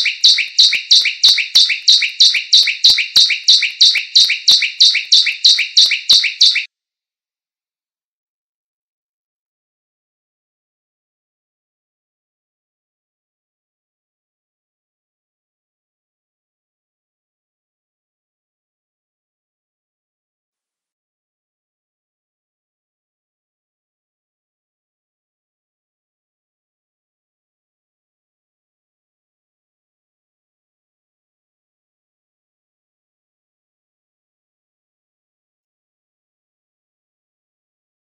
フフフ。